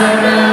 Amen.